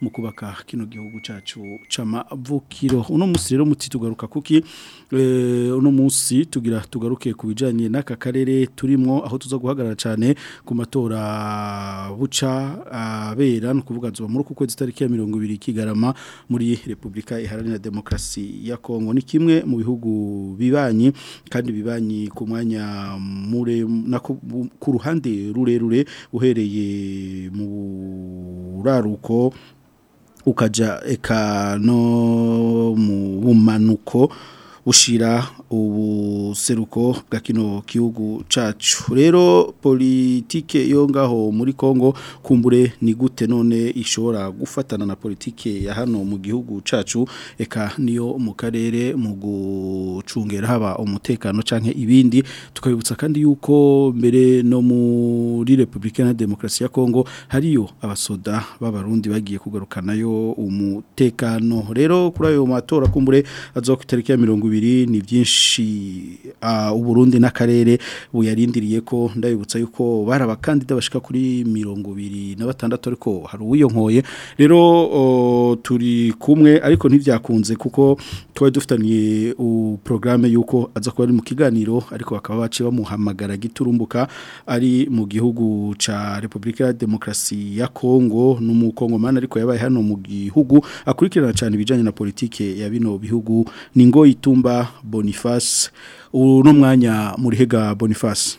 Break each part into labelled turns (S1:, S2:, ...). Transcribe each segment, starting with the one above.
S1: mu
S2: kubaka
S3: kino gihugu cyacu camavukiro uno munsi rero muti tugaruka kuki eh, uno munsi tugira tugaruke ku bijyanye n'aka karere turimo aho tuza guhagarara cyane ku matora buca ah, zirabera ni ukuvuga zuba muri uku kwezi itariki ya mirongo ibiri kigarama muri repubulika iharanira demokrasi ya kongo ni kimwe mu bihugu bibanyi kandi bibanyi ku mwanya ku ruhande rurerure uhereye mu buraruko ukaja eka no mu bumanuko ushira ubuseruko bwa kino kihugu cacu rero politike yo ngaho muri congo kumbure ni gute none ishobora gufatana na politike ya hano mu gihugu cacu eka niyo mu karere mu gucungera haba umutekano canke ibindi tukabibutsa kandi yuko mbere no muri repubulika na demokarasi ya congo hariyo abasoda b'abarundi bagiye kugarukanayo umutekano rero kuri ayo matora kumbure azo ku itariki ya mirongo ibiri ni byinshi benshi uh, uburundi n'akarere buyarindiriye ko ndabibutsa yuko bari abakandida bashika kuri mirongo ibiri na batandatu ariko hari uwiyonkoye rero turi kumwe ariko ntibyakunze kuko twari dufitaniye porogaramu y'uko aza kuba ari mu kiganiro ariko bakaba baciye bamuhamagara giturumbuka ari mu gihugu ca repubulika ya Demokrasi ya kongo mana ariko yabaye hano mu gihugu akurikirana cyane ibijyanye na politiki ya bino bihugu ni ngo itumba bonifa boniface uno mwanya murihega boniface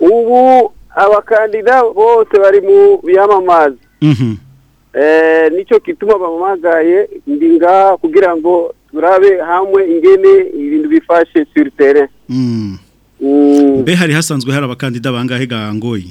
S4: ubu abakandida bose bari mu biyamamaza mhm. eh, nicyo gituma bamamagaye ndi ngaha kugira ngo turabe hamwe ingene ibintu bifashe siritere mm. mm.
S3: mbe hari hasanzwe hari abakandida bangahe
S4: gangoye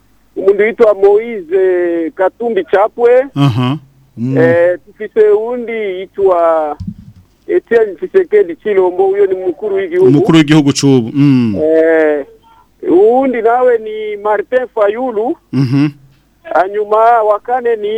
S4: umuntu witwa Moise Katumbi Chapwe mm. eh, tufise uwundi yitwa Etienne Tshisekedi Chilombo uyo ni mukuru w'igihugu
S3: mukuru w'igihugu cubu mm.
S4: eh uwundi nawe ni Martin Fayulu hanyuma mhm. wa kane ni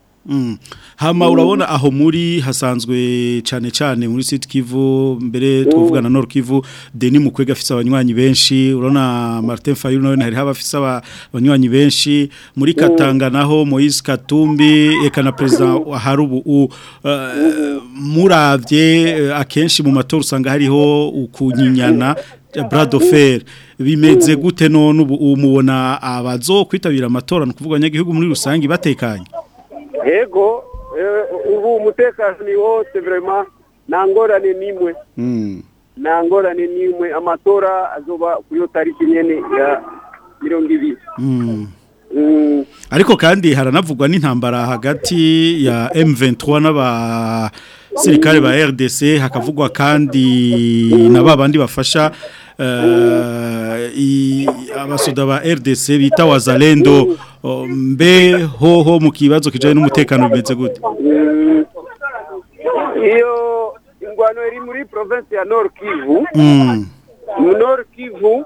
S3: hama urabona aho muri hasanzwe cyane cyane muri Sud Kivu mbere tuvugana na Kivu Denis Mukwega afite abanywanyi benshi urabona Martin Fayulu nawe hari habafite abanywanyi benshi muri Katanga naho Moise Katumbi eka na president hari ubu eh, muravye eh, akenshi mu matora usanga hariho ukunyinyana eh, bradofer bimeze gute none umubona abazo kwitabira amatora no kuvuga abanyagihugu muri rusange batekanye
S4: yego Eh, ubu umutekano ni wose verema nta ngorane n'imwe hmm. nta ngorane n'imwe amatora azoba kuri iyo tariki nyine ya mirongo ibiri hmm. hmm.
S3: ariko kandi haranavugwa n'intambara hagati ya M23 n'abasirikare ba RDC hakavugwa kandi na ba bandi bafasha Eh, abasoda ba rdc bita wazalendo mbe hoho mu kibazo kijyanye n'umutekano bimeze gute
S4: iyo ingwano iri muri provinsi ya nord kivu hmm. nord kivu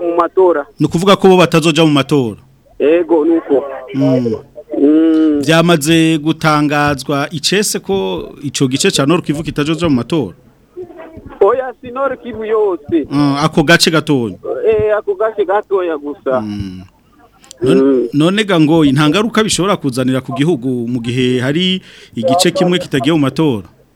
S3: mu
S4: matora
S3: ni ukuvuga ko bo batazoja mu matora
S4: yego nuko Mm.
S3: byamaze gutangazwa icese ko icyo gice cya noro kivuga mu matoro
S4: oya si kivu yose mm,
S3: ako gace gatoya
S4: eh, ako gace gatoya gusa mm.
S3: none ga ngo intangaruka bishobora kuzanira ku gihugu mu gihe hari igice kimwe kitagiye mu matora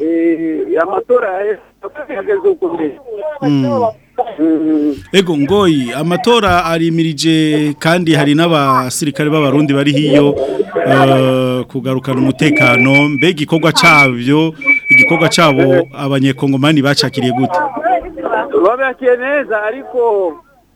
S4: E e amatora yahagaze uko mbere hmm.
S3: ego ngoyi amatora arimirije kandi hari n'abasirikare b'abarundi bari hiyo eh, kugarukana umutekano mbega igikorwa cyabyo igikorwa cyabo abanyekongomani bacakiriye gute
S4: babyakiriye neza ariko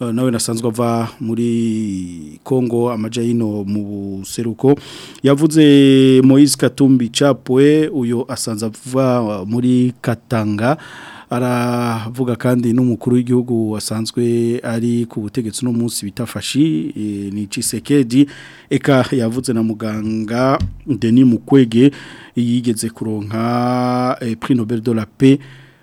S3: eh, nawe nasanzwe ava muri congo amajyino mu buseruko yavuze Moise katumbi capwe uyu asanze ava muri katanga aravuga kandi n'umukuru w'igihugu wasanzwe ari ku butegetsi uno munsi bitafashi eh, ni cisekedi eka yavuze na muganga deni mukwege yigeze kuronka eh, prix Nobel de la paix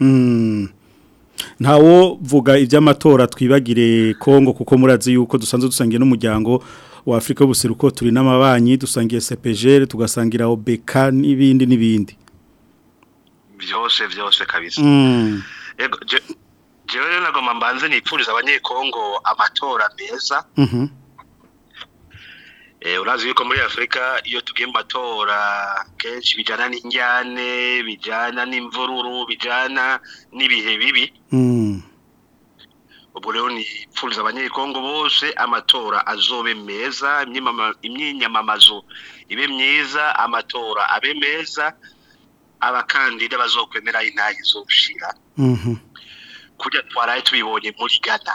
S3: mm. ntawo vuga iby'amatora twibagire kongo kuko murazi yuko dusanzwe dusangiye n'umuryango wa Afrika y'ubuseruko turi n'amabanyi dusangiye CPGL tugasangira OBK n'ibindi n'ibindi
S5: byose byose kabisa
S3: mm.
S5: ego jewe rero nagomba mbanze nipfuriza abanyekongo amatora meza
S3: mm -hmm.
S5: eh urazi yuko muri Afrika iyo tugiye matora kenshi bijana njyane bijana n'imvururu bijana n'ibihe bibi
S3: mm.
S5: ubwo rero nipfuriza abanyekongo bose amatora azobe meza imyinyamamazo ibe myiza amatora abe meza abakandida bazokwemera intayi zoshira
S3: mhm.
S5: kujya twaraye tubibonye muri
S3: gana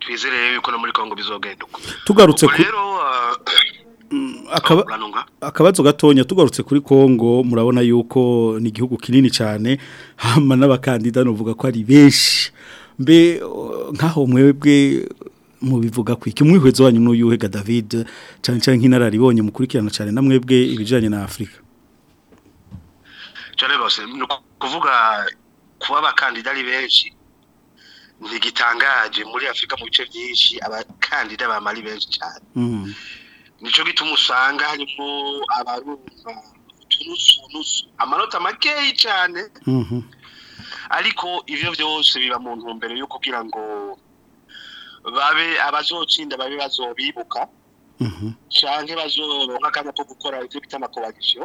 S5: twizere rero yuko no muri kongo bizogenda uko
S3: tugarutse kuri
S5: mm,
S3: akabazo gatonya tugarutse kuri Kongo murabona yuko ni igihugu kinini cyane hama n'abakandida nuvuga ko ari benshi mbe nkaho mwebwe mubivuga kwiki umwihwezo wanyu n'uyuhega David cyane cyane nk'inararibonye mukurikirana cyane na mwebwe ibijanye na Afrika
S5: cyane bose kuvuga kuba abakandida ari benshi ntigitangaje muri Afrika mu bice byinshi abakandida bamari benshi cyane
S3: mm.
S5: nico gituma harimo abarumva tunusu amanota makeyi cyane
S3: mm-hmm.
S5: ariko ibyo byose biba mu ntumbero yo kugira ngo babe abazotsinda babe bazobibuka
S3: mhm.
S5: cyane bazoronka akanya ko gukora ibyo bita amakobagisiyo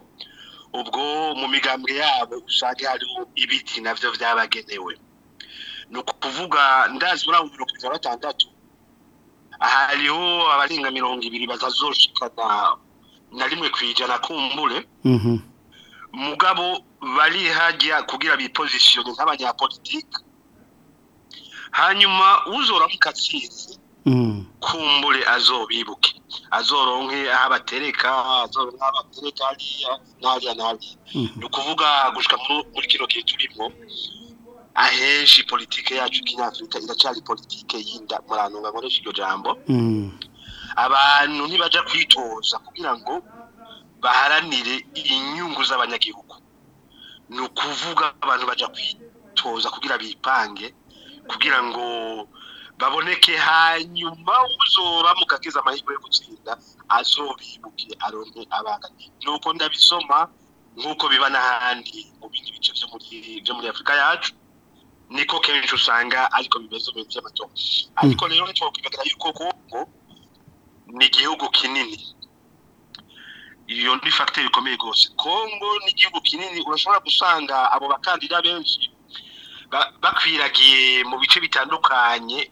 S5: ubwo mu migambwe yabo usanga harimo ibiti nabyo byabagenewe ni ukuvuga ndazi muri abo mirongo itatu na batandatu hariho mirongo ibiri batazoshikana na rimwe ku ijana kumbure
S3: mhm.
S5: mugabo bari hajya kugira bipozisiyone nk'abanyapolitike hanyuma uzoramo ikatsinzi
S3: mm.
S5: kumbure azobibuke azoronke abatereka azoronke aho abatereka hariya n'ahariya n'ahariya
S3: mm.
S5: ni ukuvuga gushyira muri kino gihe turimo ahenshi politike yacu kinyafurika iracyari politike y'inda murantunga nkoresha iryo jambo
S3: mm.
S5: abantu ntibajya kwitoza kugira ngo baharanire inyungu z'abanyagihugu ni ukuvuga abantu bajya kwitoza kugira bipange kugira ngo baboneke hanyuma uzoba mu kakiza amahirwe yo gutsinda azobibuke aronke abangani nuko ndabisoma nk'uko biba n'ahandi mu bindi bice byo muri afurika yacu niko kenshi usanga ariko bimeze mu by'amatora hmm. ariko rero ntitwakwibagara yuko kongo ni igihugu kinini iyo ni fagitire ikomeye rwose kongo n'igihugu kinini urashobora gusanga abo bakandida benshi bakwiragiye mu bice bitandukanye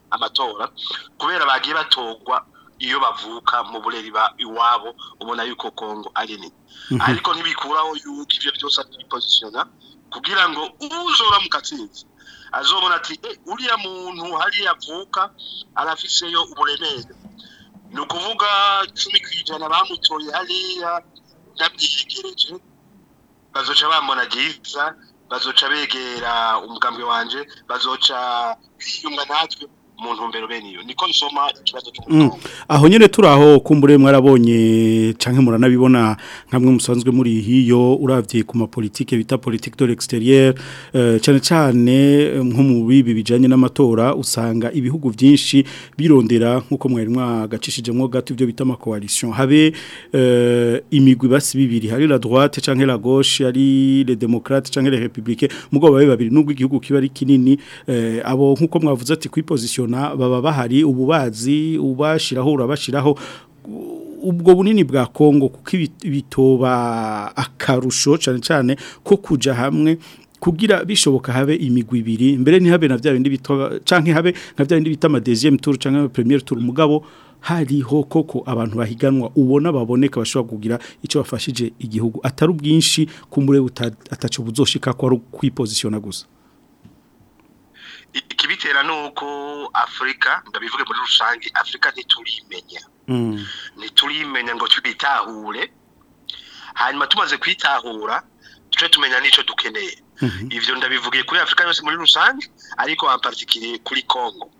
S5: amatora kubera bagiye batogwa iyo bavuka mu burere iwabo ubona yuko kongo ari nini mhm. ariko ntibikuraho yuko ibyo byose ari kwipozisiyona kugira ngo uzora mu katsinzi azobona ati eh, uriya muntu hariya avuka arafiseyo uburemere ni ukuvuga cumi ku ijana bamutoye hariya nabyiyegereje bazoca bambona byiza bazoca begera umugambi wanjye bazoca biyunga natwe mu ntumbero bene niko bisoma ikibazo cy'ubukungu mm.
S3: aho nyine turi aho kumbure mwarabonye cyangwa muranabibona nk'amwe musanzwe muri hiyo urabye ku mapolitike bita politike de l'extérieur eh, cyane cyane nko mu bibi bijyanye n'amatora usanga ibihugu byinshi birondera nk'uko mwari mwagacishijemo gato ibyo bita amakoalisiyo habe eh, imigwi basi bibiri hari la droite cyangwa la gauche hari le démocrate cyangwa la république mugabo babe babiri nubwo igihugu kiba ari kinini eh, abo nk'uko mwavuze ati kuri position shampiyona baba bahari ububazi bazi ubashiraho urabashiraho ubwo bunini bwa Kongo kuko bitoba akarusho cyane cyane ko kuja hamwe kugira bishoboka habe imigwi ibiri mbere ntihabe na bya bindi bitoba canke habe nka bya bindi bita amadeziyemu turu canke premier Tour mugabo hariho koko abantu bahiganwa ubona baboneka bashobora kugira icyo bafashije igihugu atari ubwinshi ku ataco atacu buzoshika ko ari kwipozishona gusa
S5: icyerekera nuko afurika ndabivuge muri rusange afurika ntiturimenya
S3: mm.
S5: ntiturimenya ngo twitahure hanyuma tumaze kwitahura tuce tumenya n'icyo dukeneye mhm. ibyo ndabivugiye kuri afurika yose muri rusange ariko ampatikiriye kuri Congo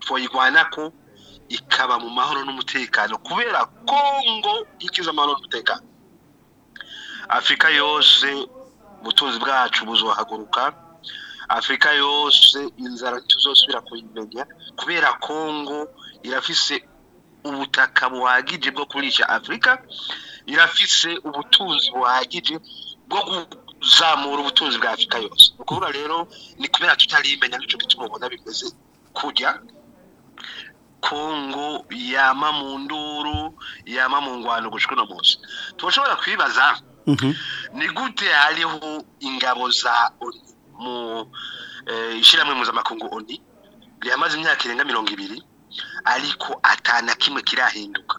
S5: tuyirwanako ikaba mu mahoro n'umutekano kubera kongo ikiza amahoro n'umutekano afurika yose ubutunzi bwacu buzohaguruka afurika yose inzara tuzosubira kuyimenya kubera kongo irafise ubutaka buhagije bwo kurisha afurika irafise ubutunzi buhagije bwo kuzamura ubutunzi bwa afurika yose ni ukuvuga rero ni kubera tutarimenya nicyo gituma bimeze kujya kongo yama mu nduru yama mu ngwano gushwa uno munsi tubashobora kwibaza mhm. ni gute hariho ingabo za oni mu eh, ishyirahamwe mpuzamakungu oni yamaze imyaka irenga mirongo ibiri ariko atana kimwe kirahinduka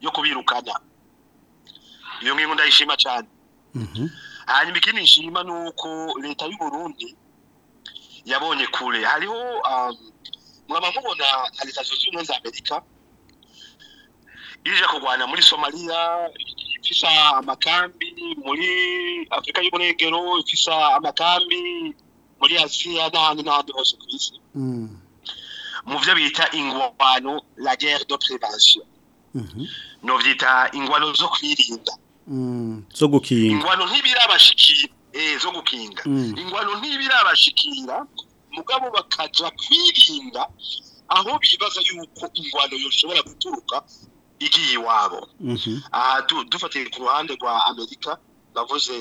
S5: yo kubirukana iyo ngingo ndayishima cyane
S3: mhm.
S5: hanyuma ikindi nshima ni uko leta y'u Burundi yabonye kure hariho um, mwaba mubona hari leta zunze za amerika ije kurwana muri Somalia ifisa amakambi muri afurika y'uburengero ifisa amakambi muri asiya n'ahandi n'ahandi hose ku isi
S3: mm.
S5: mu byo bita ingwano la guerre de prévention
S3: mhm.
S5: nobyita ingwano zo kwirinda
S3: zo gukinga
S5: ingwano ntibirabashikira eh zo gukinga ingwano ntibirabashikira mugabo bakaja kwirinda aho bibaza yuko ingwano yoshobora guturuka igiye iwabo aha dufatiye ku ruhande rwa amerika navuze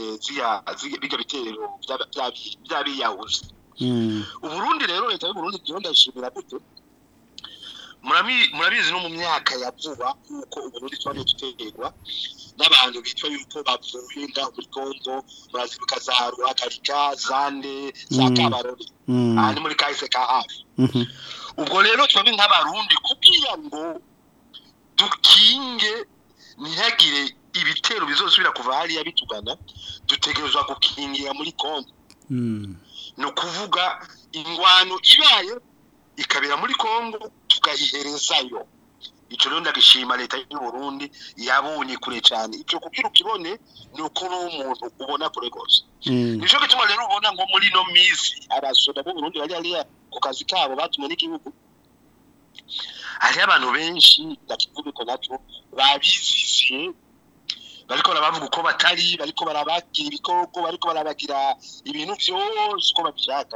S5: bijya bitero by'abiyahuzi uburundi rero leta y'uburundi rero ndashimira murabizi no mu myaka ya vuba nk'uko uburundi twari duterwa n'abantu bitwa yuko bavuye inda muri za ruhagarika zande za
S3: mm.
S5: kabarore
S3: mm.
S5: aha ni muri kahise ka hafi
S3: mm-hmm.
S5: ubwo rero twari nk'abarundi kugira ngo dukinge ntihagire ibitero bizosubira kuva hariya bitugana dutegerezwa gukingira muri kongo
S3: mm.
S5: ni ukuvuga ingwano ibaye ikabera muri kongo tukayiherezayo icyo rero ndagishima leta y'u Burundi yabonye kure cyane icyo kugira ukibone ni uri umuntu ubona kure rwose
S3: mm.
S5: nicyo gituma rero ubona nko muri ino minsi abasoda b'u Burundi bari hariya ku kazi kabo batumwe n'igihugu hariho abantu benshi ndakivuga nacyo babiziziye bariko barabavuga uko batari bariko barabagira ibikoko bariko barabagira ibintu byose uko babishaka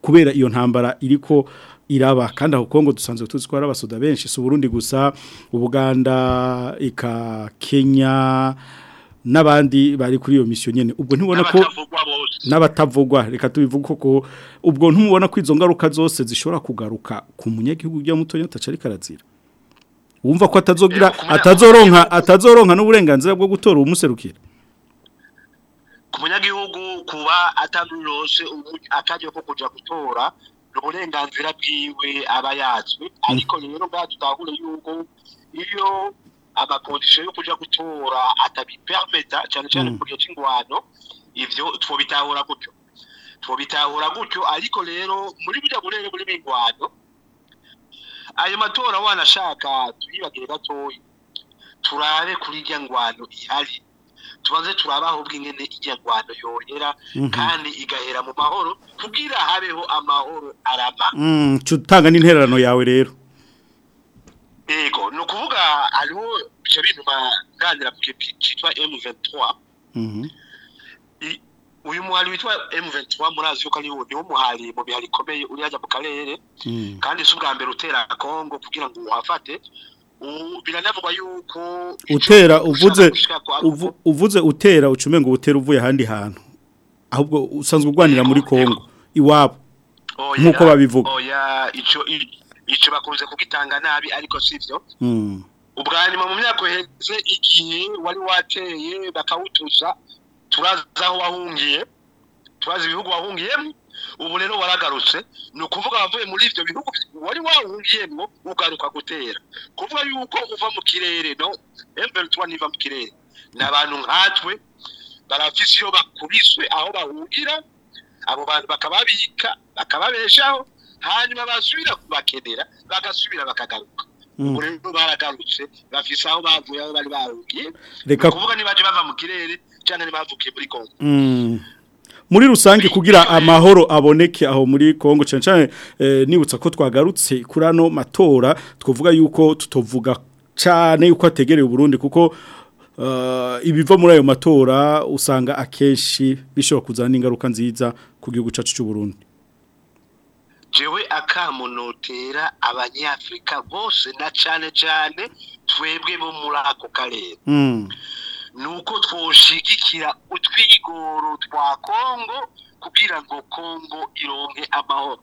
S3: kubera iyo ntambara iriko iraba kandi aho Kongo dusanzwe tuzi ko hari benshi si Burundi gusa uganda ika Kenya n'abandi bari kuri iyo misiyo nyene ubwo ntibona ko
S5: n'abatavugwa
S3: reka tubivuga ko ubwo ntumubona ko izo ngaruka zose zishobora kugaruka ku munyagihugu bya mutonya atacari karazira wumva ko atazogira
S5: eh,
S3: atazoronka atazoronka n'uburenganzira bwo gutora umuserukira
S5: ku munyagihugu kuba atanurose akajya ko kuja gutora uburenganzira bwiwe aba yatswe mm. ariko rero ngaha tutahure yuko iyo amakondisiyo yo kujya gutora atabipermeta cyane cyane
S3: mm.
S5: ku gihe cy'ingwano ibyo twobitahura gutyo twobitahura gutyo ariko rero muri burya burere buri bingwano ayo matora wanashaka tuyibagire gatoya turare kuri irya ngwano ihari tubanze turabaho ubw'ingene inyarwanda yongera
S3: mhm.
S5: kandi igahera mu mahoro kugira habeho amahoro arama
S3: mm, tutanga n'intererano yawe rero
S5: yego ni ukuvuga hariho bica bituma nganira ku kintu M23
S3: mhm.
S5: uyu muhari witwa M23 murazi yuko ari wo muhari mu bihari ikomeye uri hajya mu karere
S3: mm.
S5: kandi si ubwa mbere utera Kongo kugira ngo uhafate biranavugwa yuko
S3: utera uvuze uvuze utera ucume ngo utera uvuye handi hantu ahubwo usanzwe urwanira muri Kongo iwabo
S5: oh,
S3: nkuko babivuga
S5: oya oh, ico ico bakunze kugitanga nabi ariko sivyo hmm. ubwanima mu myaka heze igihe wari wateye bakawutuza turaza aho wahungiye turaza ibihugu wahungiyemo ubu rero waragarutse ni ukuvuga wavuye muri ibyo bihugu wari wawungiyemo ugaruka gutera kuvuga yuko uva mu kirere no emutiyeni niva mu kirere ni abantu nkatwe barafise iyo bakubiswe aho bahungira abo bantu bakababika bakababeshaho hanyuma basubira kubakenera bagasubira bakagaruka hmm. ubu rero baragarutse bafise aho bavuye aho bari bahungiye ni ukuvuga niba bava mu kirere cyane ntibavuke muri kongo
S3: hmm. muri rusange kugira amahoro aboneke aho muri Kongo cyane cyane eh, nibutsa ko twagarutse kurano matora twavuga yuko tutovuga cyane yuko ategereye Burundi kuko eh, ibiva muri ayo matora usanga akenshi bishobora kuzana ingaruka nziza ku gihugu cy'u Burundi
S5: jewe akamu notera bose na cyane cyane twebwe bo muri ako karere
S3: hmm.
S5: ni uko twoshigikira utwigoro twa kongo kugira ngo kongo ironke amahoro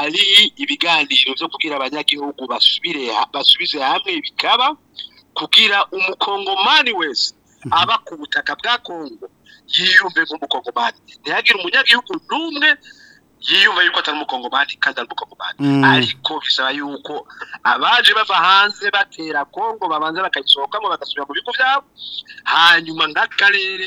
S5: ari ibiganiro byo kubwira abanyagihugu basubize hamwe bikaba kugira umukongomani wese mhm. aba ku butaka bwa kongo yiyumve nk'umukongomani ntihagire umunyagihugu n'umwe yiyumva yuko atari umukongomani kandi ari umukongomani
S3: mm.
S5: ariko bisaba yuko abaje bava hanze batera kongo babanza bakayisohokamo bagasubira mu bigo byabo hanyuma nk'akarere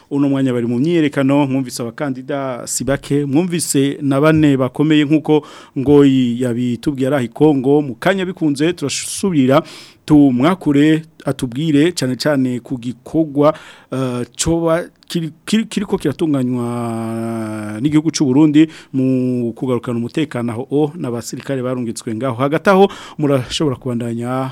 S3: uno mwanya bari mu myiyerekano mwumvise abakandida sibake bake mwumvise na bane bakomeye nk'uko ngo yabitubwiye ari kongo mu kanya bikunze turasubira tumwakure atubwire cyane cyane ku gikorwa uh, cyoba kiriko kiratunganywa n'igihugu cy'u Burundi mu kugarukana umutekano aho oh, n'abasirikare barungitswe ngaho hagati aho murashobora kubandanya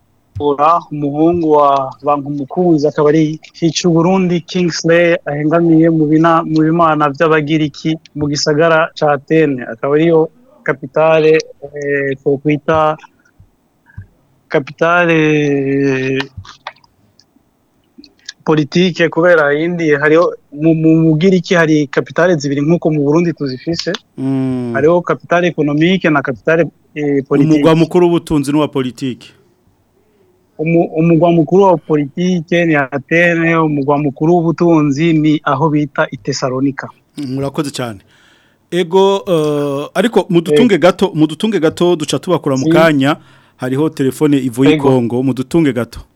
S6: bagura umuhungu wa bankumukunzi akaba ari hica uburundi kingsley ahengamiye mu bimana by'abagiriki mu gisagara cya tene akaba ariyo capitale, eh, comunità, capitale politike kubera ecco, indi hariho mu mugiriki hari capitale zibiri nkuko mu Burundi tuzifise
S3: mm.
S6: hariho capitale economique na capitale eh, politique
S3: umugwa mukuru w'ubutunzi n'uwa
S6: politique umugwa mukuru wa politike ni Atene umugwa mukuru w'ubutunzi ni aho bita Itesalonika
S3: murakoze cyane ego eh, ariko mudutunge eh. gato mudutunge gato duca tubakura mu kanya hariho telefone ivuye kongo mudutunge gato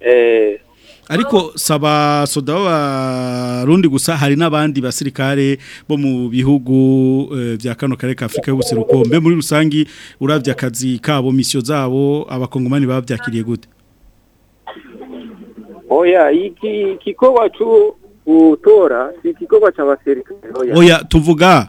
S3: eh, ariko saba soda rundi gusa hari n'abandi basirikare bo mu bihugu bya eh, kano kareka Afrika y'ubuseruko mbe muri rusangi uravya akazi kabo misiyo zabo abakongomani bavyakiriye gute
S4: oya iki gikorwa cyo gutora ni igikorwa oya
S3: oya tuvuga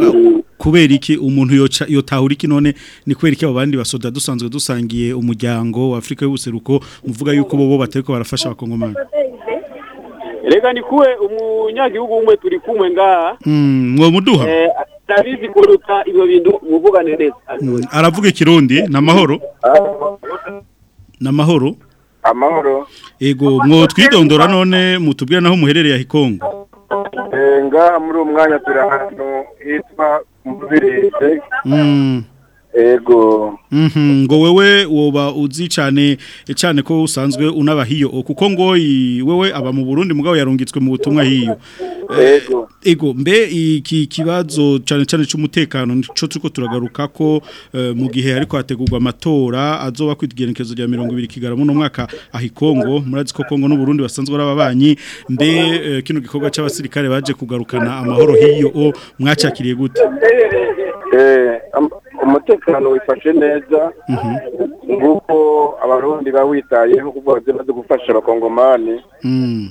S3: oh, kubera
S4: iki
S3: umuntu yotahura iki none ni kubera iki abandi basoda dusanzwe dusangiye umuryango wa afurika y'ubuseruko muvuga yuko bo batari barafasha abakongomani
S4: reka ni kuwe umunyagihugu umwe turi kumwe ngaha
S3: hmm, mwo muduha
S4: ndabizi eh, kuruta ibyo bintu muvugane neza
S3: hmm, aravuga ikirundi na mahoro na mahoro
S7: amahoro
S3: yego mwo twidondora none mutubwira naho muherereye hikongo
S7: eh, nga muri uwo turi ahantu hitwa
S3: umubirizi
S7: ego
S3: mhm, ngo wewe woba uzi cyane cyane ko usanzwe unaba hiyo kuko ngo wewe aba mu burundi mugabo yarungitswe mu butumwa hiyo eh,
S7: ego
S3: mbe iki kibazo cyane cyane cy'umutekano nicyo turi turagaruka ko eh, mu gihe ariko hategurwa amatora azoba ku rya mirongo ibiri kigarama uno mwaka aho i kongo murazi ko kongo n'uburundi basanzwe ari ababanyi mbe eh, kino gikorwa cy'abasirikare baje kugarukana amahoro hiyo mwacakiriye gute
S7: umutekano wifashe neza mhm. nguko abarundi bawitayeho kuko bagiye gufasha abakongomani
S3: mm.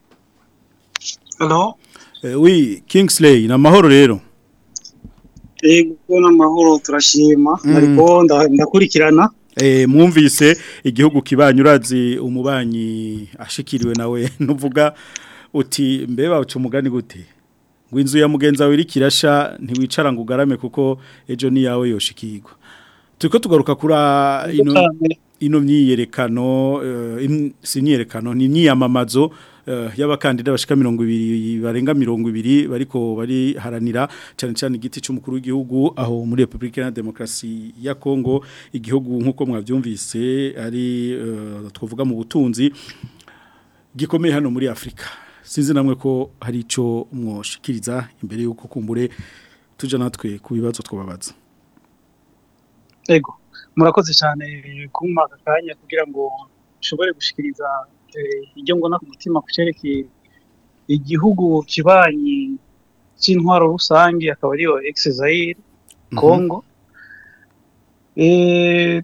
S3: allo eh, oui Kingsley na mahoro rero
S6: yego eh, na mahoro turashima
S3: mm.
S6: ariko ndakurikirana
S3: Eh, mwumvise igihugu kibanyurazi umubanyi ashikiriwe nawe nuvuga uti mbeba uca umugani gute ngo inzu ya mugenzi wawe kirasha ntiwicara ngo kuko ejo ni yawe yoshikirwa turi ko tugaruka kuri ino myiyerekano eh, si imyiyerekano ni imyiyamamazo Eh, y'abakandida bashika 200 barenga 200 bariko bariharanira cyane cyane igiti cy'umukuru w'igihugu aho muri Republika ya Demokrasi ya Kongo igihugu nkuko mwavyumvise ari uh, eh, twavuga mu butunzi gikomeye hano muri Afrika sinzi namwe ko hari ico mwoshikiriza imbere yuko kumbure tuja natwe ku bibazo twababaza
S6: Ego murakoze cyane kumpa akanya kugira ngo ushobore gushikiriza ibyo ngo ku mutima ku cyerekeye igihugu kibanyi cy'intwaro rusange akaba ariyo egisezayiri kongo mhm. eh,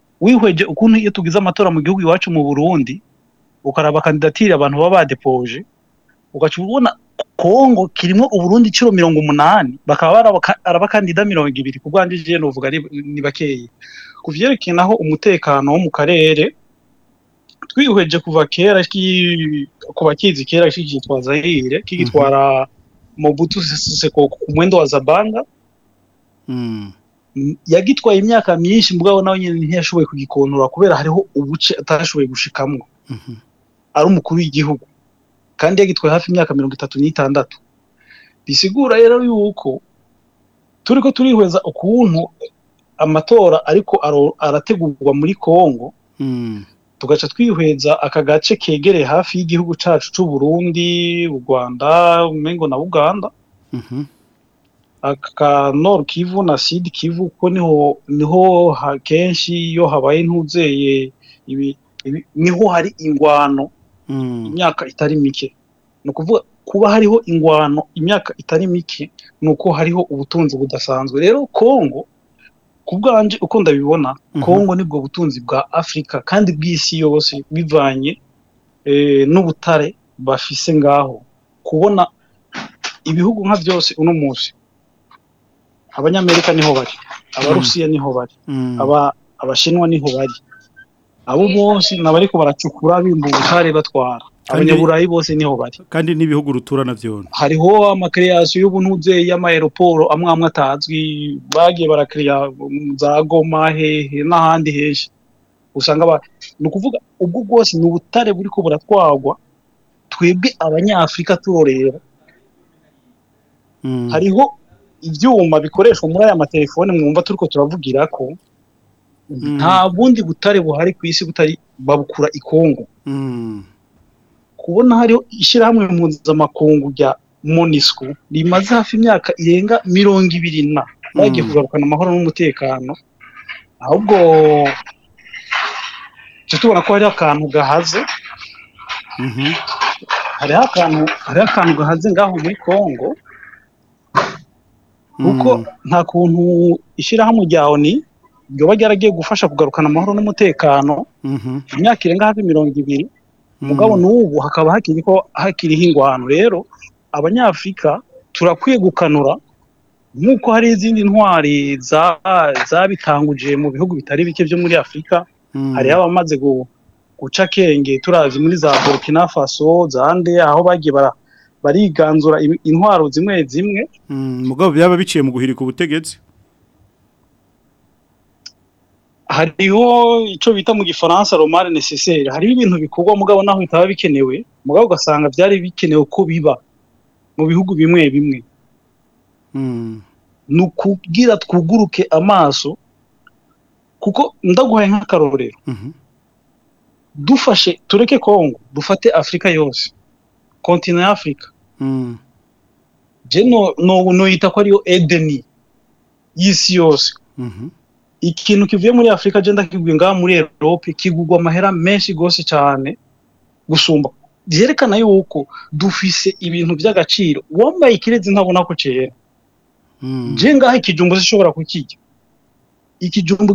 S6: wihweje ukuntu iyo tugize amatora mu gihugu iwacu mu burundi ukaraba kandidatire abantu baba badepoje ugaca ubona kongo kirimo uburundi inshuro mirongo umunani bakaba arabakandida mirongo ibiri ku bwanjye jene uvuga ni bakeya ku vyerekeye naho umutekano wo mu karere twihweje kuva kera kuva kizi kera kigitwa zahire kigitwara mhm. Mobutu Seko ku mwendo wa Zabanga mm. yagitwaye imyaka myinshi mugabo nawe nyine ntiyashoboye kugikontora kubera hariho ubuce atashoboye gushikamwo mhm. ari umukuru w'igihugu kandi yagitwaye hafi imyaka mirongo itatu n'itandatu bisigura rero yuko turi ko turihweza ukuntu amatora ariko arategurwa muri kongo mm. tugaca twihweza aka gace kegereye hafi y'igihugu cyacu cy'u Burundi u Rwanda umengo na Uganda mhm. aka nord kivu na sud kivu ko niho niho kenshi iyo habaye ntuzeye ibi niho hari ingwano mm. imyaka itari mike ni ukuvuga kuba hariho ingwano imyaka itari mike ni uko hariho ubutunzi budasanzwe rero kongo ku bwanjye uko ndabibona mhm. kongo nibwo butunzi bwa afurika kandi bw'isi yose bivanye eh, n'ubutare bafise ngaho kubona ibihugu nka byose uno munsi abanyamerika niho bari abarusiya niho bari mm. Mm. abashinwa niho bari abo bose nabo ariko baracukura bimba ubutare batwara abanyaburayi bose niho bari
S3: kandi n'ibihugu ruturana byona
S6: hariho amakiriyasiyo y'ubuntuze y'amayeroporo amwe amwe atazwi bagiye barakiriya za goma hehe n'ahandi henshi usanga ba ni ukuvuga ubwo bwose ni ubutare buri ko buratwagwa twebwe abanyafurika turorera hmm. hariho ibyuma bikoreshwa muri aya matelefone mwumva turi ko turavugira ko hmm. nta bundi butare buhari ku isi butari babukura ikongo hmm. kubona hariho ishyirahamwe mpuzamakungu rya monisco rimaze hafi imyaka irenga mirongo ibiri na bagiye
S3: hmm.
S6: kugarukana amahoro n'umutekano ahubwo tujya tubona ko hariho akantu gahaze mhm. hariho akantu hariho akantu gahaze ngaho muri congo hmm. kuko nta kuntu ishyirahamwe rya oni ryoba ryaragiye gufasha kugarukana amahoro n'umutekano mhm. imyaka irenga hafi mirongo ibiri mugabo hmm. n'ubu hakaba hakiri ko hakiriho ingwano rero abanyafurika turakwiye gukanura nk'uko hari izindi ntwari zabitanguje mu bihugu bitari bike byo muri afurika hariho hmm. abamaze guca akenge turazi muri za burkina faso za ande aho bagiye bariganzura intwaro zimwe zimwe hmm.
S3: mugabo byaba biciye mu guhirika ubutegetsi
S6: hariho icyo bita mu gifaransa romari neseseri hariho ibintu bikorwa mugabo naho bitaba bikenewe mugabo ugasanga byari bikenewe ko biba mu bihugu bimwe bimwe hmm. ni ukubwira twuguruke amaso kuko ndaguhaye nk'akarorero mhm. dufashe tureke kongo dufate afurika yose kontina ya afurika hmm. noyita ko ariyo edeni y'isi yose mhm. ikintu kivuye muri afurika agenda kigwa ingaha muri erope kigugwa amahera menshi rwose cyane gusumba byerekana yuko dufise ibintu by'agaciro wambaye ikirezi ntabona ko cyera hmm. ngaha ikijumba zishobora kukirya ikijumba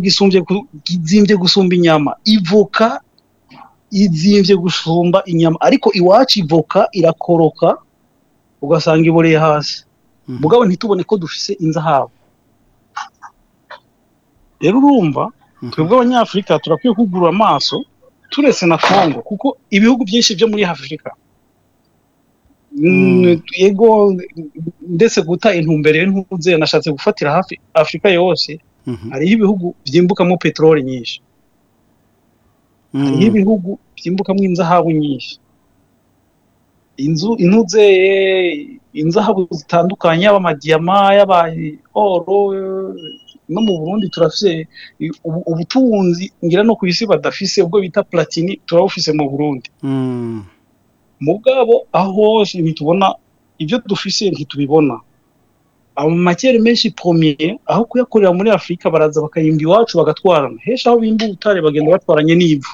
S6: gizimbye gusumba inyama ivoka izimbye gusumba inyama ariko iwacu ivoka irakoroka ugasanga iboreye hasi hmm. mugabo ntitubone ko dufise inzahabu rero urumva mhm. twebwe abanyafurika turakwiye kugura amaso turetse na kongo kuko ibihugu byinshi byo muri afurika mhm. mm, yego ndetse guta intumbero y'intuze nashatse gufatira hafi afurika yose mhm. hariho ibihugu byimbukamo peteroli nyinshi hariho ibihugu byimbukamo inzahabu nyinshi inzu intuze inzahabu zitandukanye yaba amadiyama yaba oro no mu Burundi turafise ubutunzi ngira no ku isi badafise ubwo bita platini turabufise mu Burundi mm. mugabo aho hose ntitubona ibyo dufise ntitubibona amakere menshi pomye aho kuyakorera muri Afurika baraza bakayimba iwacu bagatwarana henshi aho bimba ubutare bagenda batwaranye n'ivu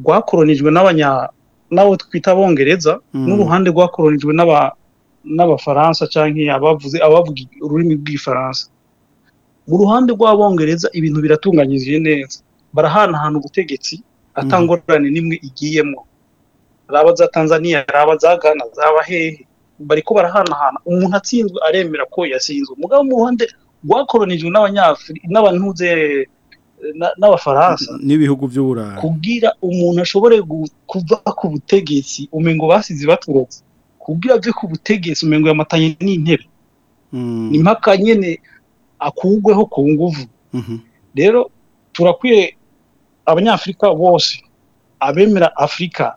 S6: rwakoronijwe n'abanya n'abo twita abongereza
S3: mm.
S6: n'uruhande rwakoronijwe n'abafaransa cyangwa abavuze abavuga ururimi rw'igifaransa mu ruhande rw'abongereza ibintu biratunganyije neza barahanahana ubutegetsi mhm. ata ngorane n'imwe igiyemo zaba za tanzania zaba za gana zaba hehe bari ko barahanahana umuntu atsinzwe aremera ko yatsinzwe umugabo mu ruhande rwakoronijwe n'abantuze n'abafaransa
S3: n'ibihugu by'uburayi
S6: kubwira umuntu ashobore kuva ku butegetsi umengo basize baturutse kubwira byo ku butegetsi umengo yamatanye n'intebe mm. ni nyine akugweho ku nguvu mhm. rero turakwiye abanyafurika bose abemera afurika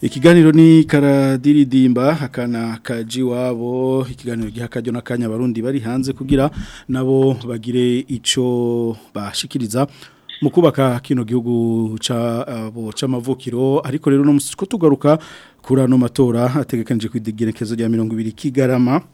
S3: ikiganiro ni karadiridimba hakana kaji wabo ikiganiro gihakajyo kanya warundi bari hanze kugira nabo bagire ico bashikiriza mu kubaka kino gihugu c'amavukiro uh, ariko rero no tugaruka kuri ano matora ategekanije ku igerekezo rya mirongo ibiri kigarama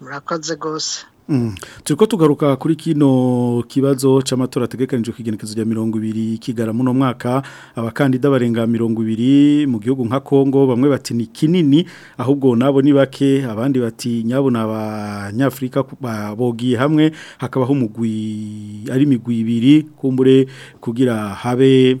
S8: murakoze rwose
S3: turi tugaruka kuri kino kibazo cy'amatora ategekanijwe ku rya mirongo ibiri kigara muno mwaka abakandida barenga mirongo ibiri mu gihugu nka congo bamwe bati ni kinini ahubwo nabo ni bake abandi bati nyabo ni abanyafurika bogiye hamwe hakabaho umugwi ari migwi ibiri kumbure kugira habe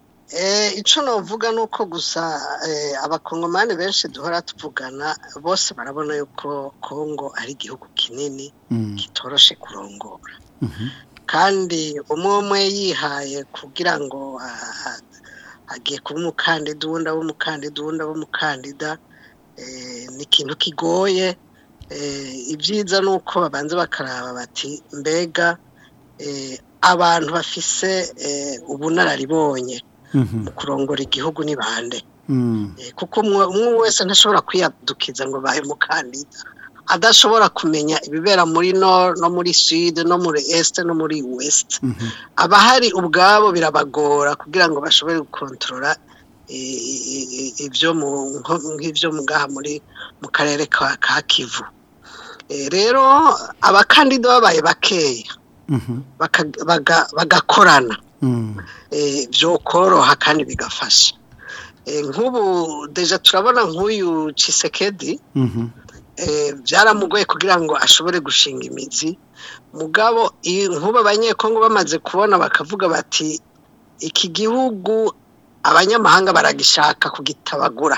S3: Eh,
S8: icyo navuga ni uko gusa eh, abakongomani benshi duhora tuvugana bose barabona yuko kongo ari igihugu kinini mm. kitoroshe kurongora mhm. kandi umwe umwe yihaye kugira ngo agiye kuba umukandida uwundi abe umukandida uwundi abe umukandida eh, ni ikintu kigoye ibyiza ni uko babanza bakaraba bati mbega abantu bafise ubunararibonye Mhm. kurongora igihugu ni bande mm. eh, kuko umwe wese ntashobora kwiyadukiza ngo bahe mukandida adashobora kumenya ibibera muri nord no muri sud no muri est no muri west mhm. abahari ubwabo birabagora kugira ngo bashobore gukontorora ibyo nk'ibyo ngaha muri mu karere ka kivu eh, rero abakandida babaye bakeya mhm. bagakorana Eh, byo koroha kandi bigafasha eh, nk'ubu deja turabona nk'uyu kisekedi mhm. eh, byaramugoye kugira ngo ashobore gushinga imizi mugabo nk'ubu abanyekongo bamaze kubona bakavuga bati iki gihugu abanyamahanga baragishaka kugitabagura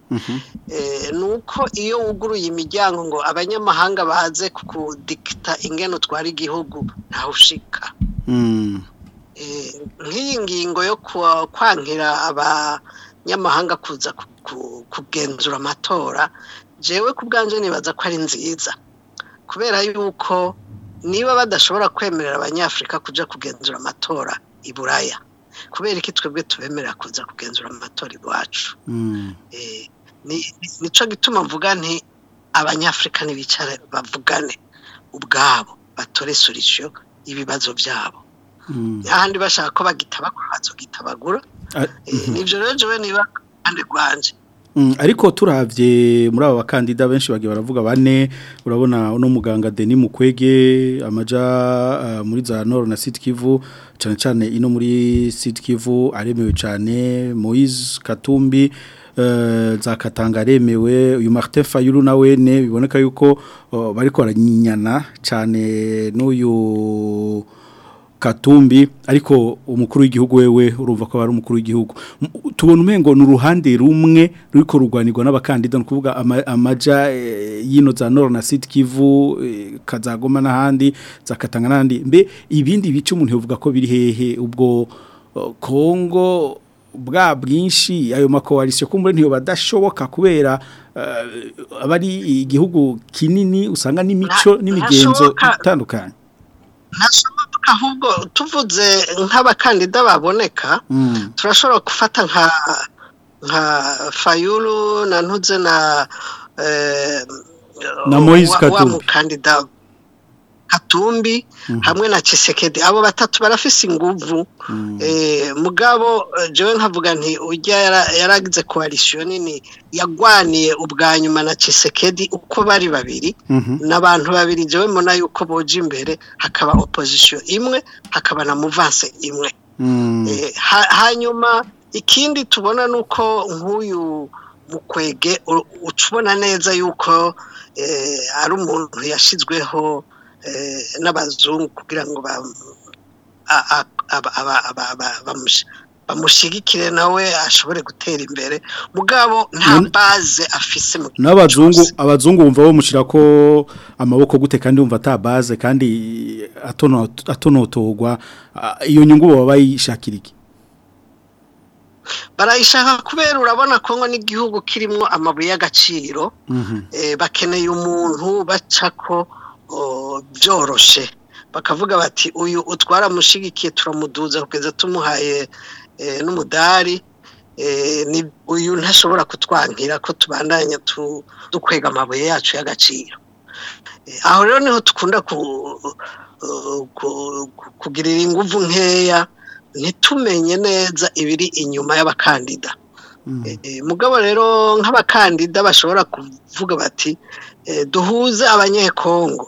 S8: mhm. eh, ni uko iyo wuguruye imiryango ngo abanyamahanga baze kudikita ingano utwara igihugu ntawe ushika mhm. eh, nk'iyi ngingo yo kwangira abanyamahanga kuza kugenzura amatora jewe ku bwanjye nibaza ko ari nziza kubera yuko niba badashobora kwemerera abanyafurika kujya kugenzura amatora i buraya kubera iki twebwe tubemerera kuza kugenzura amatora iwacu mm. eh, nicyo gituma mvuga nti abanyafurika ntibicare bavugane ubwabo batore solisiyo y'ibibazo byabo mm. ahandi bashaka ko bagita bagura bazogita eh, mhm. nibyo rero niba kandi rwanje Mm,
S3: ariko turabye muri aba bakandida benshi bagiye baravuga bane urabona uno muganga Denis Mukwege amaja uh, muri za na Sud Kivu cyane cyane ino muri Sud Kivu aremewe cyane Moise Katumbi uh, za Katanga aremewe uyu Martin Fayulu nawe ne biboneka yuko uh, bariko baranyana cyane n'uyu katumbi ariko umukuru w'igihugu wewe urumva ko ari umukuru w'igihugu tubona umengo ni uruhande rumwe ruriko rugwanirwa n'abakandida ni ukuvuga amaja eh, y'ino za noro na siti kivu eh, kazagoma n'ahandi zakatanga nandi mbe ibindi bice umuntu yavuga ko biri hehe ubwo kongo oh, bwa bwinshi ayo makoalisiyo kumbure ntiyo badashoboka kubera eh, aba ari igihugu kinini usanga n'imico n'imigenzo itandukanye
S8: ahubwo tuvuze nk'abakandida baboneka
S3: hmm.
S8: turashobora gufata nka nka fayuru na ntuze na eh,
S3: na
S8: moyizi
S3: katumbi
S8: hatumbi mhm. hamwe na Cisekedi abo batatu barafise inguvu mhm. eh, mugabo eh, jewe nkavuga nti ujya yaragize coalition nini yagwaniye ubwa nyuma na Cisekedi uko bari babiri mhm. n'abantu babiri jewe mbona yuko boje imbere hakaba opposition imwe hakaba na muvance imwe eh, hanyuma ikindi tubona nuko nk'uyu mukwege ucubona neza yuko ari umuntu yashizweho Eh, n'abazungu kugira ngo bamushyigikire nawe ashobore gutera imbere mugabo nta baze afise mu
S3: n'abazungu abazungu bumva bamushyira ko amaboko gute kandi bumva ata baze kandi atonotorwa iyo nyungu baba bayishakira iki
S8: barayishaka kubera urabona kongo n'igihugu kirimo amabuye y'agaciro mhm. eh, bakeneye umuntu baca ko byoroshye bakavuga bati uyu utwara amushyigikiye turamuduza kugeza tumuhaye eh, n'umudari eh, uyu ntashobora kutwangira ko tubandanya dukwega amabuye yacu y'agaciro eh, aho rero niho dukunda kugirira ingufu nkeya ntitumenye neza ibiri inyuma y'abakandida mm. mugabo rero nk'abakandida bashobora kuvuga bati duhuze abanyekongo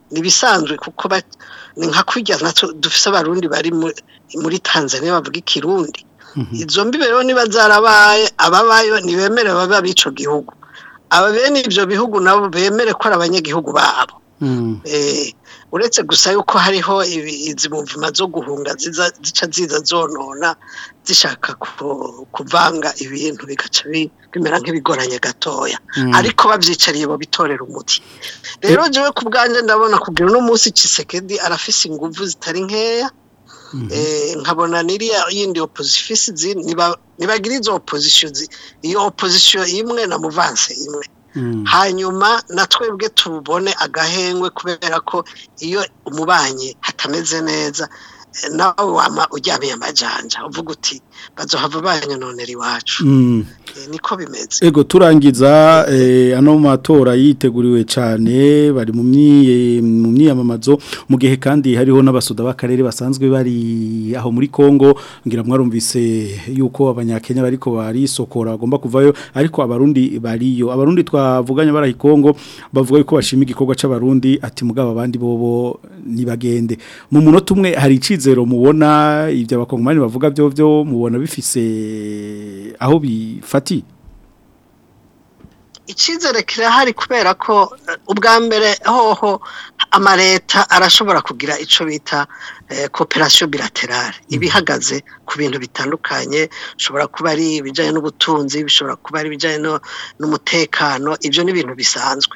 S8: ni ibisanzwe kuko nka kujya natwo dufise abarundi bari muri tanzania bavuga ikirundi mhm. izo mbibe rero niba zarabaye ababayo ntibemere baba b'ico gihugu aba bene ibyo bihugu nabo bemere ko ari abanyagihugu babo mhm. eh, uretse gusa yuko hariho izi muvuma zo guhunga zica ziza zonona zishaka kuvanga ibintu bigaca bimera nk'ibigoranye gatoya
S9: hmm.
S8: ariko babyicariye babitorera umuti rero njyewe eh. ku bwanjye ndabona kugira uno munsi Cisekedi arafise ingufu zitari nkeya hmm. eh, nkabona n'iriya yindi opozifisi nibagira izo opozisiyo iyo opozisiyo imwe na muvanse imwe Mm. hanyuma na twebwe tubone agahengwe kubera ko iyo umubanye hatameze neza nawe wama uryamye amajanja uvuga uti bazohava banyononera iwacu
S3: mm.
S8: eh, niko bimeze
S3: yego turangiza eh, ano matora yiteguriwe cyane bari mu myiyamamazo mu gihe kandi hariho n'abasoda b'akarere basanzwe bari aho muri congo ngira mwarumvise yuko abanyakenya bariko barisokora agomba kuvayo ariko abarundi bariyo abarundi twavuganye barayi kongo bavuga yuko bashima igikorwa cy'abarundi ati mugabo abandi bobo nibagende mu munota umwe hari iciza umunezero mubona ibyo abakongomani bavuga byo byo mubona bifise aho bifatiye
S8: icyizere kirahari kubera ko eh, ubwa mbere hoho amaleta arashobora kugira icyo bita koperasiyo eh, bilaterale mm. iba ku bintu bitandukanye bishobora kuba ari ibijyanye n'ubutunzi bishobora kuba ari ibijyanye n'umutekano ibyo ni ibintu bisanzwe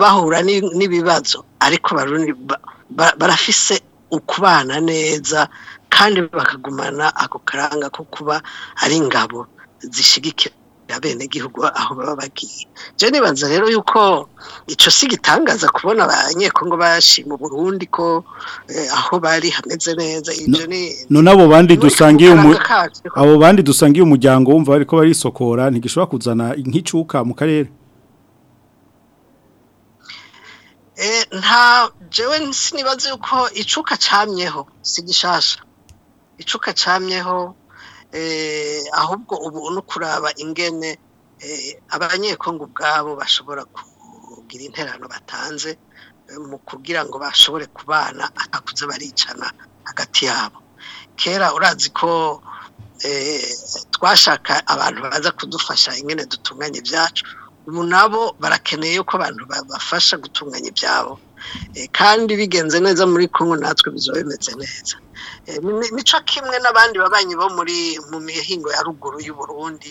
S8: bahura n'ibibazo ariko barundi barafise ukubana neza kandi bakagumana ako karanga ko kuba ari ingabo zishyigikira bene gihugu aho baba bagiye je nibaza rero yuko icyo si gitangaza kubona abanyekongo bashima Burundi ko eh, aho bari hameze neza ivyo ni
S3: none abo bandi dusangiye abo bandi dusangiye umuryango wumva ariko barisokora ntigishobora kuzana nk'icuka mu karere
S8: eh, nta jewe sinibaze yuko icuka camyeho si gishasha icuka camyeho eh, ahubwo ubu no kuraba ingene eh, abanyekongo ubwabo bashobora kugira interano batanze eh, mu kugira ngo bashobore kubana atakuze baricana hagati yabo kera urazi ko twashaka abantu baza kudufasha ingene dutunganye byacu ubu nabo barakeneye ko abantu bafasha gutunganya ibyabo kandi bigenze neza muri kongo natwe bizaba bimeze neza mica eh, kimwe n'abandi babanyi bo muri mu mihingo ya ruguru y’u Burundi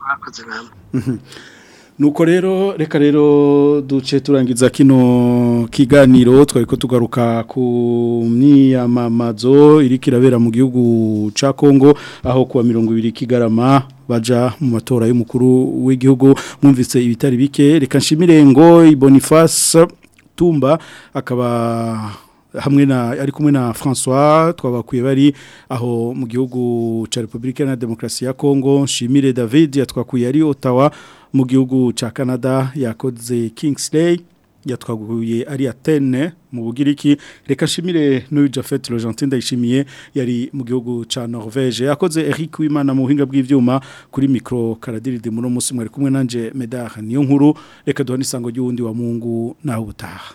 S3: murakoze
S8: namwe
S3: nuko rero reka rero duce turangiza kino kiganiro twari ko tugaruka ku myiyamamazo iri kirabera mu gihugu cya Kongo aho kuwa mirongo ibiri kigarama baja mu matora y'umukuru w'igihugu mwumvise ibitari bike reka nshimire ngo Boniface Tumba akaba hamwe na ari kumwe na François twabakuye bari aho mu gihugu ca Republika na Demokrasi ya Kongo Nshimire David yatwakuye ari Ottawa mu gihugu ca Canada yakoze Kingsley yatwaguye ari Atene mu Bugiriki reka shimire n'uyu Jafet Rogentin ndayishimiye yari mu gihugu ca Norvège yakoze Eric Wimana mu buhinga bw'ivyuma kuri micro Karadiride muri musi mwari kumwe nanje Medar niyo nkuru reka duhanisango y'uwundi wa Mungu na ubutaha